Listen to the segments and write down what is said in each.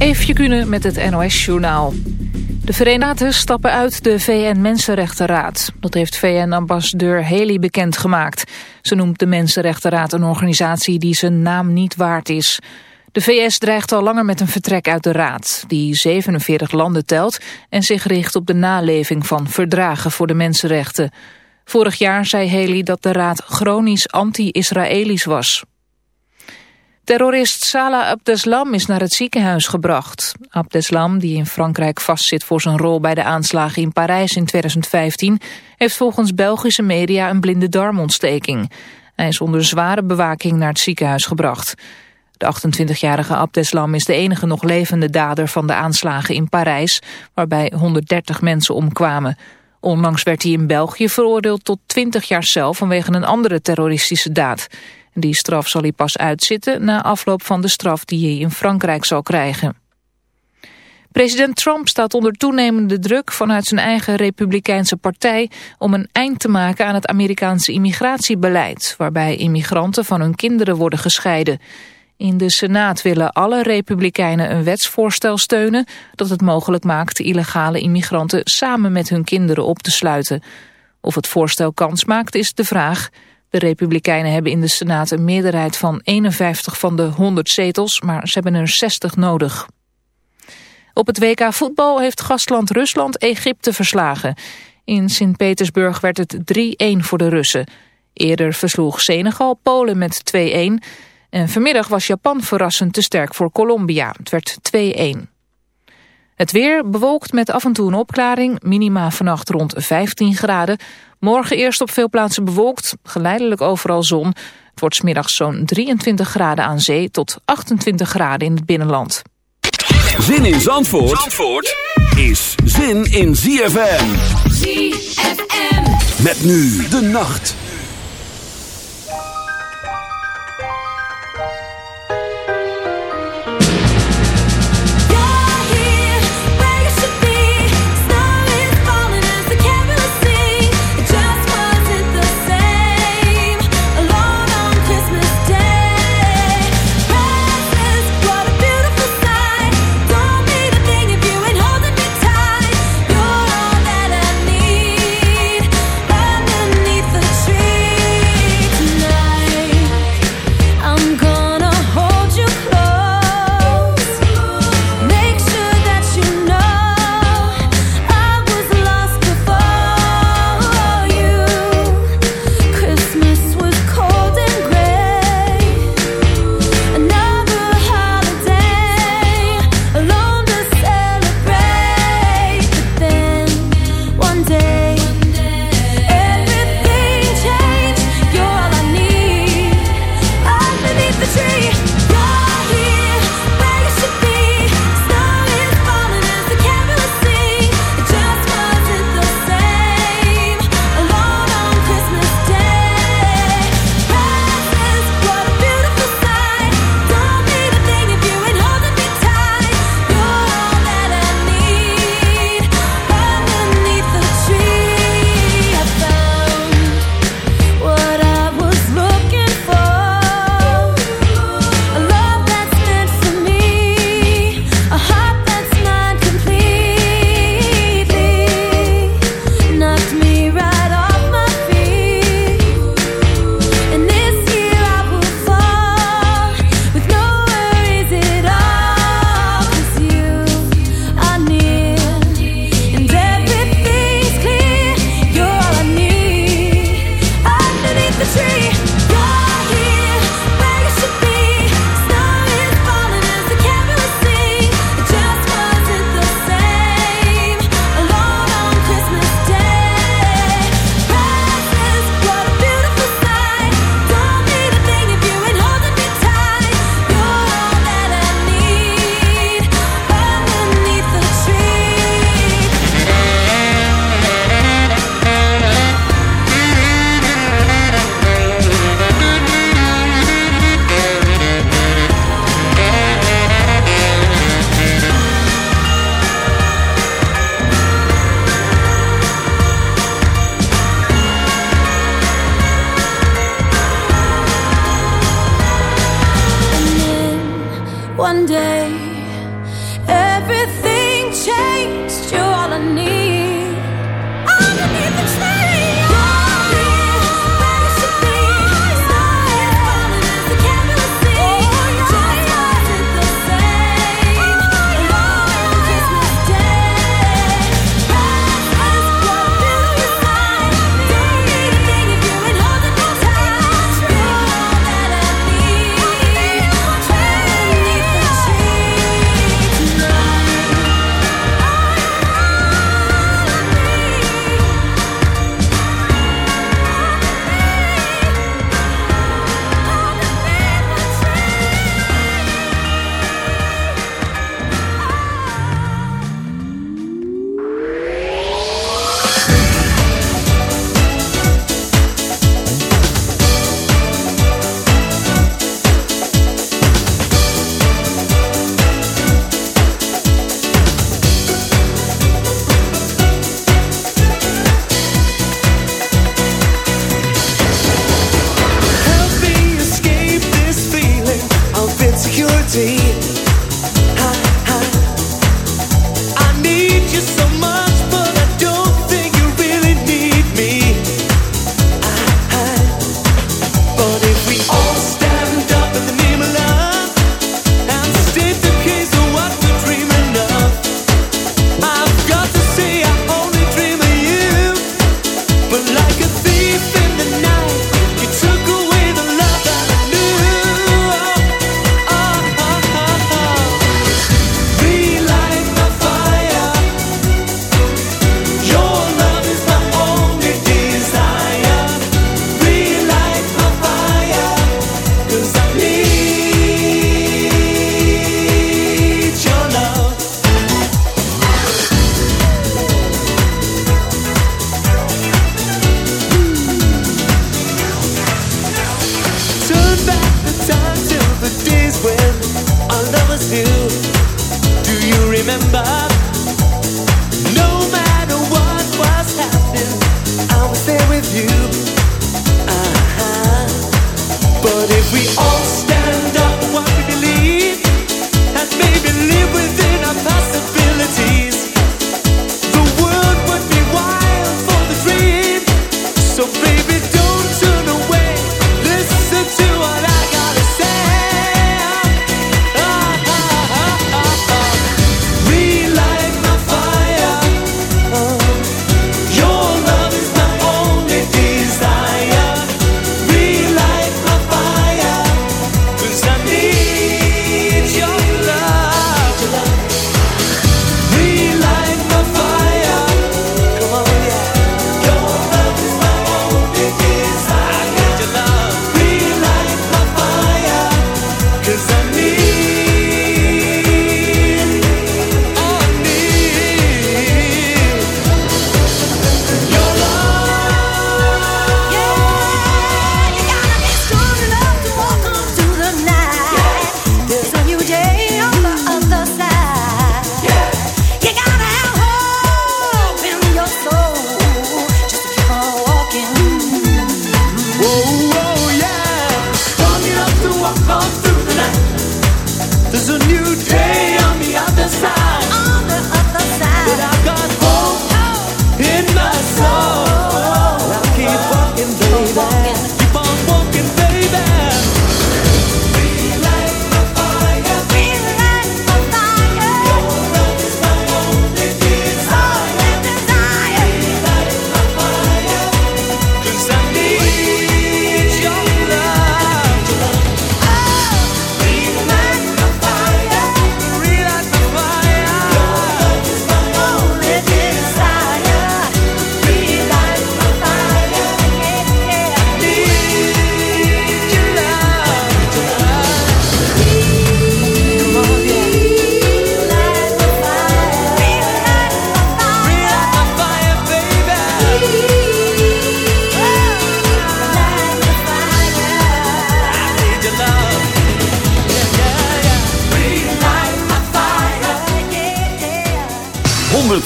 Eefje Kunnen met het NOS-journaal. De Verenigde stappen uit de VN-Mensenrechtenraad. Dat heeft VN-ambassadeur Haley bekendgemaakt. Ze noemt de Mensenrechtenraad een organisatie die zijn naam niet waard is. De VS dreigt al langer met een vertrek uit de raad, die 47 landen telt... en zich richt op de naleving van verdragen voor de mensenrechten. Vorig jaar zei Haley dat de raad chronisch anti-Israëlisch was. Terrorist Salah Abdeslam is naar het ziekenhuis gebracht. Abdeslam, die in Frankrijk vastzit voor zijn rol bij de aanslagen in Parijs in 2015... heeft volgens Belgische media een blinde darmontsteking. Hij is onder zware bewaking naar het ziekenhuis gebracht. De 28-jarige Abdeslam is de enige nog levende dader van de aanslagen in Parijs... waarbij 130 mensen omkwamen. Onlangs werd hij in België veroordeeld tot 20 jaar cel vanwege een andere terroristische daad... Die straf zal hij pas uitzitten na afloop van de straf die hij in Frankrijk zal krijgen. President Trump staat onder toenemende druk vanuit zijn eigen republikeinse partij om een eind te maken aan het Amerikaanse immigratiebeleid, waarbij immigranten van hun kinderen worden gescheiden. In de Senaat willen alle republikeinen een wetsvoorstel steunen dat het mogelijk maakt illegale immigranten samen met hun kinderen op te sluiten. Of het voorstel kans maakt is de vraag. De Republikeinen hebben in de Senaat een meerderheid van 51 van de 100 zetels, maar ze hebben er 60 nodig. Op het WK voetbal heeft gastland Rusland Egypte verslagen. In Sint-Petersburg werd het 3-1 voor de Russen. Eerder versloeg Senegal Polen met 2-1. En vanmiddag was Japan verrassend te sterk voor Colombia. Het werd 2-1. Het weer bewolkt met af en toe een opklaring. Minima vannacht rond 15 graden. Morgen eerst op veel plaatsen bewolkt. Geleidelijk overal zon. Het wordt smiddags zo'n 23 graden aan zee tot 28 graden in het binnenland. Zin in Zandvoort, Zandvoort is zin in ZFM. ZFM. Met nu de nacht.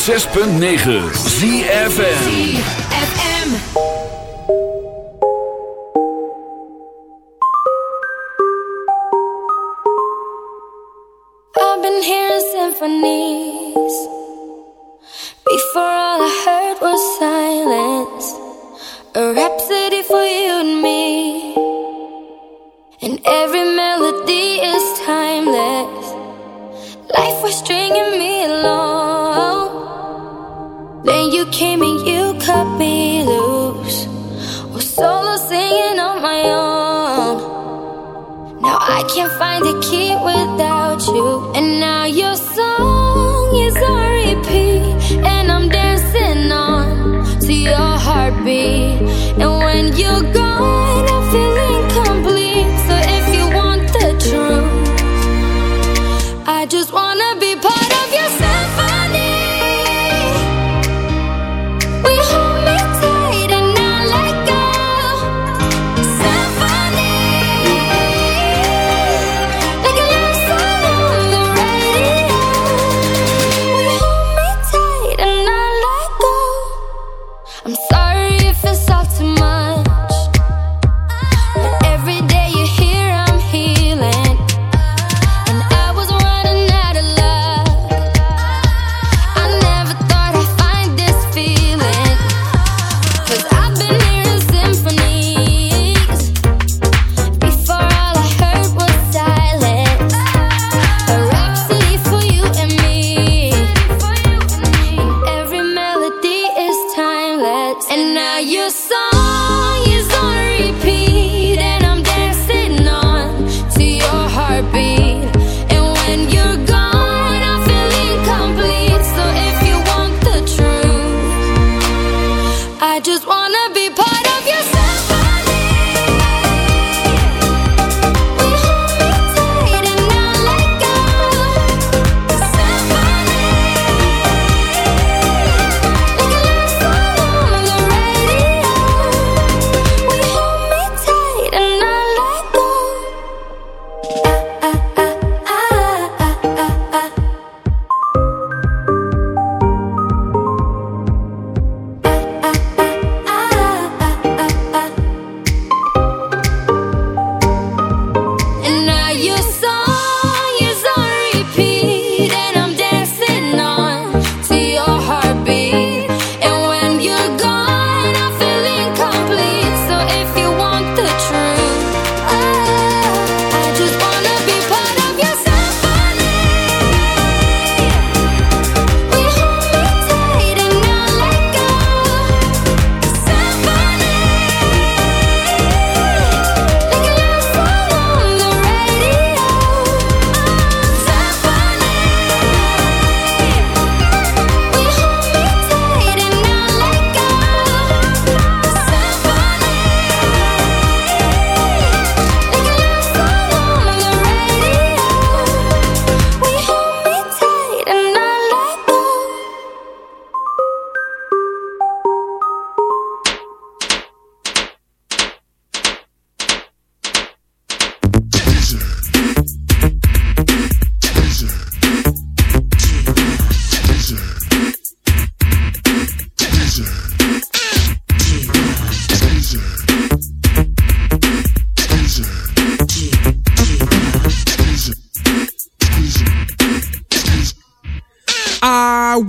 106.9 ZFN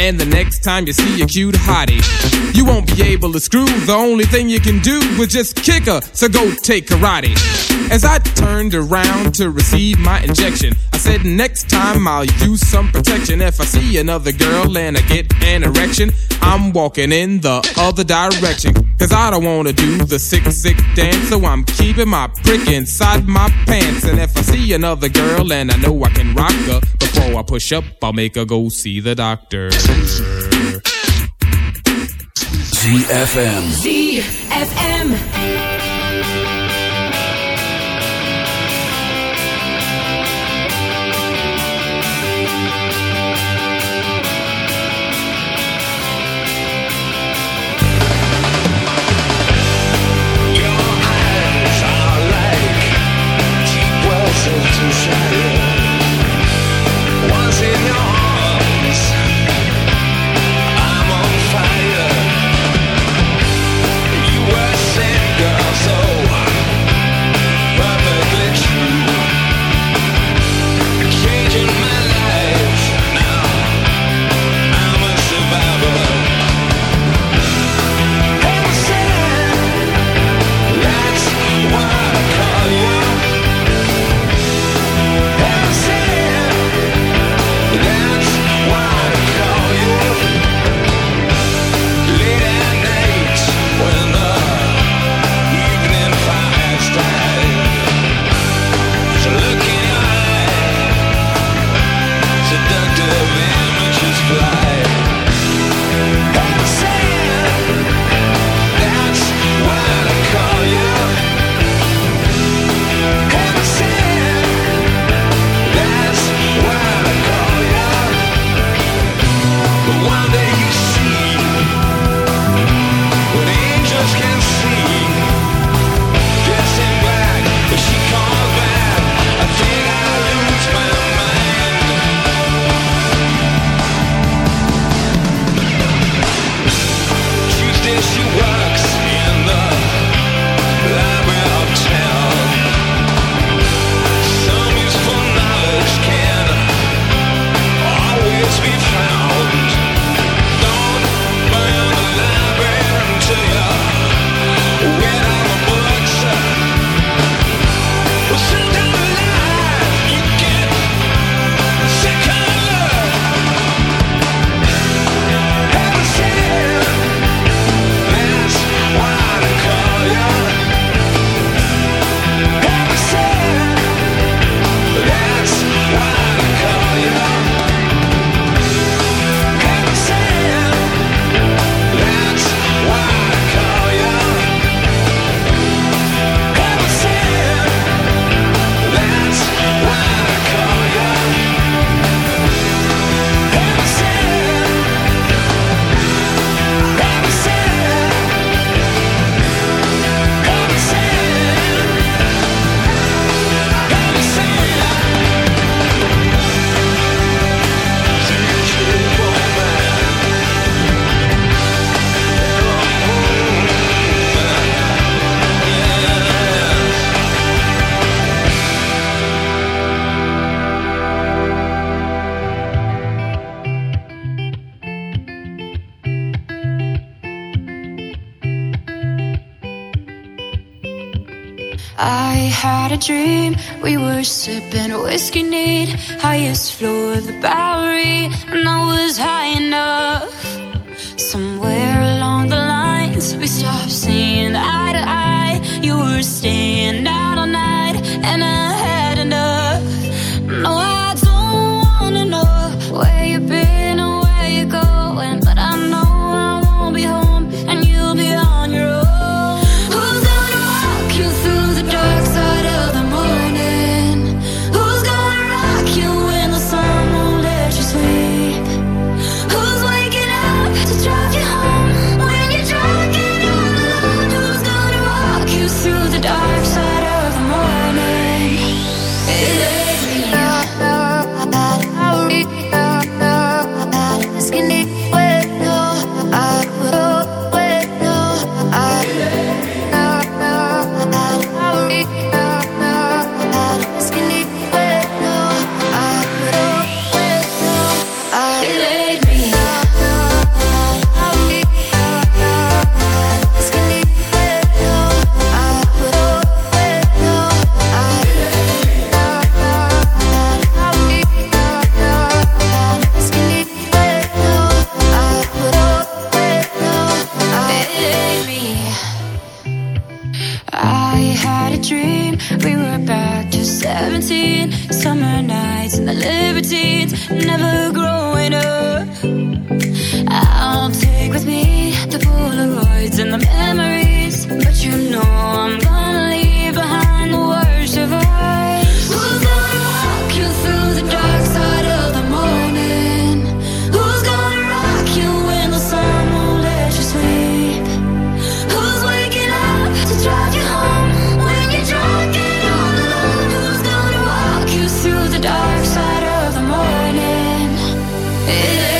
And the next time you see a cute hottie, you won't be able to screw. The only thing you can do is just kick her, so go take karate. As I turned around to receive my injection, I said, Next time I'll use some protection. If I see another girl and I get an erection, I'm walking in the other direction. Cause I don't wanna do the sick, sick dance, so I'm keeping my prick inside my pants. And if I see another girl and I know I can rock her, before I push up, I'll make her go see the doctor. ZFM. ZFM. That's why ook op internet. www.zfmzandvoort.nl Still I turn around and knew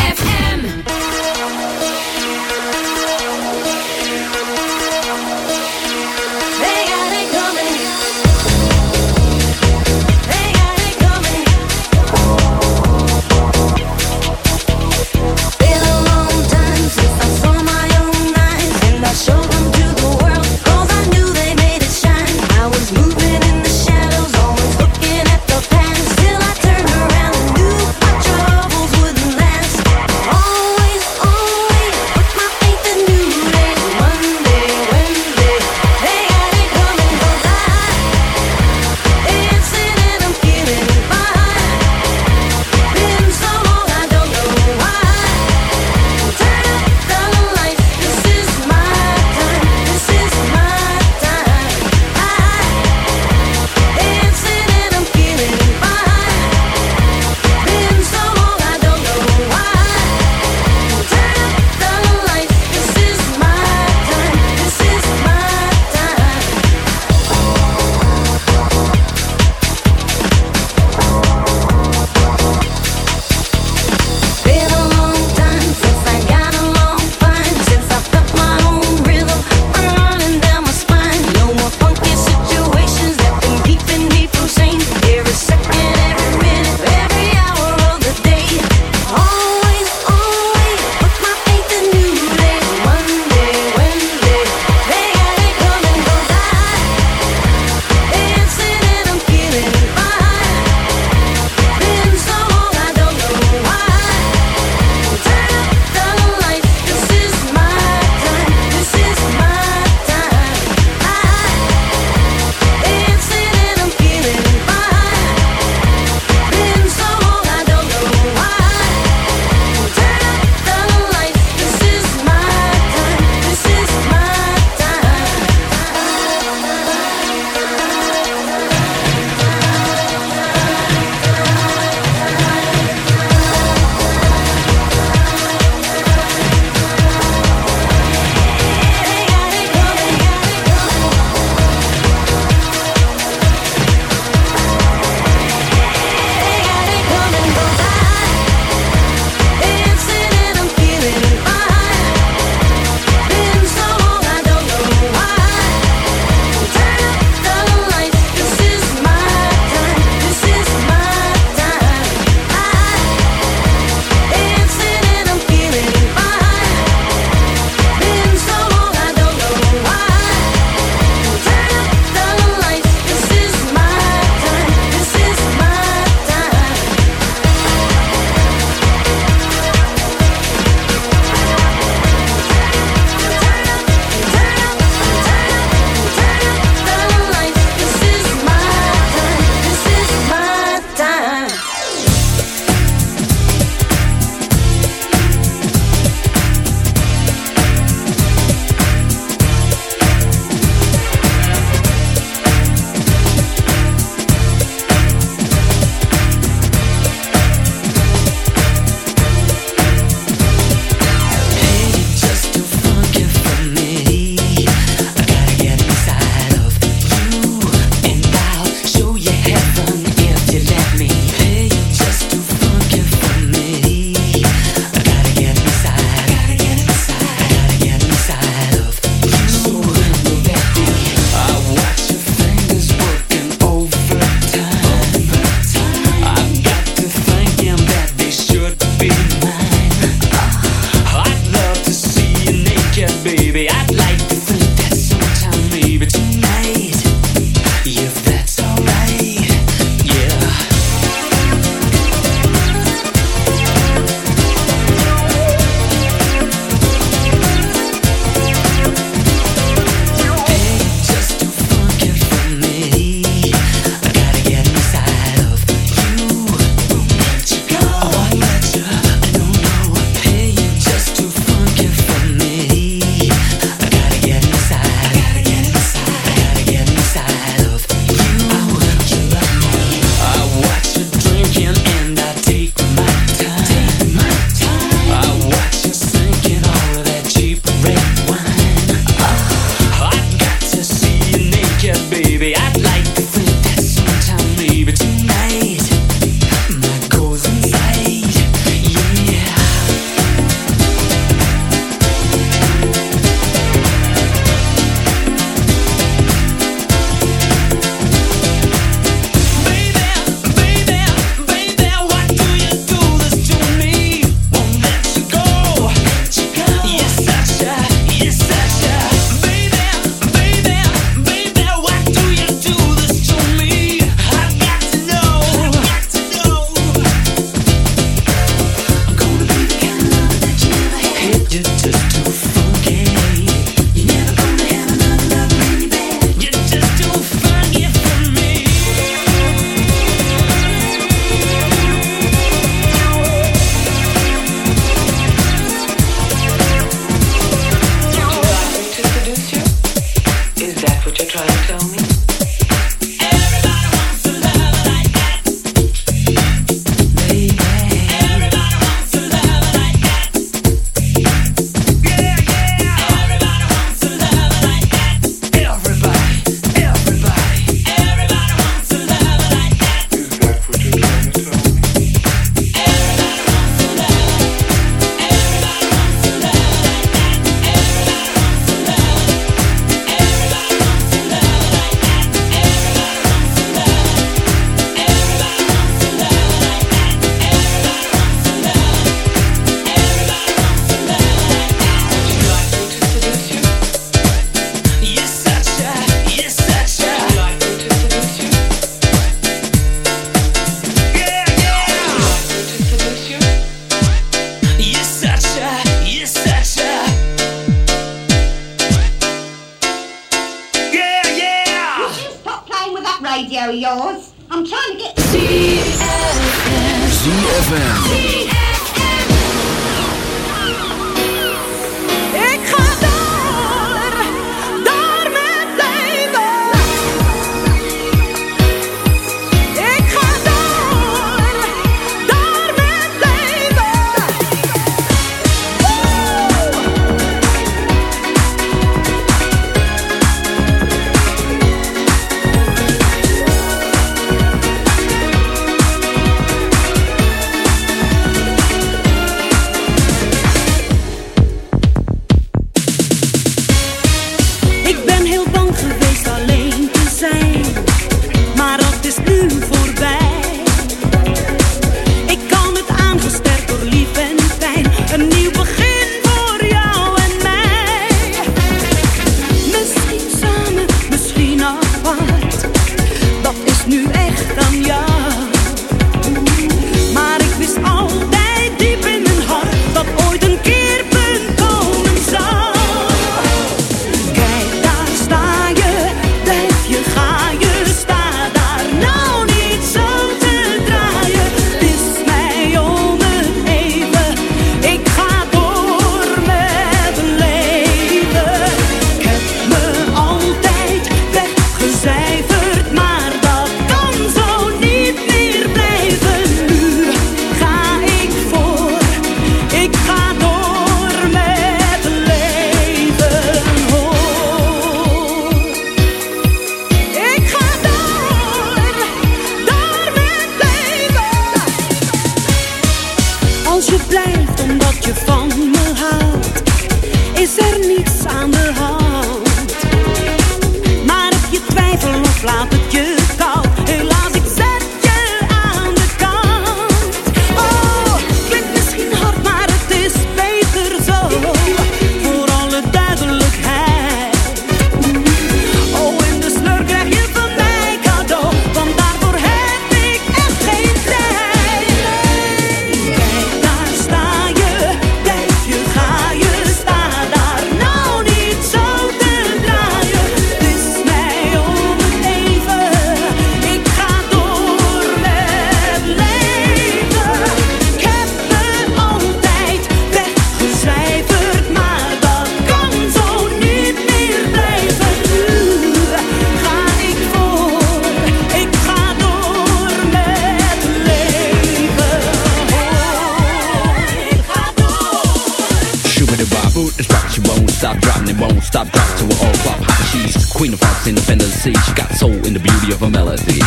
and it won't stop. Drop to an all pop. She's queen of hearts, independent sea. She got soul in the beauty of her melody.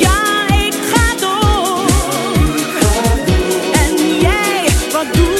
Yeah. Wat doe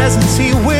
presence he will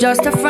just a friend.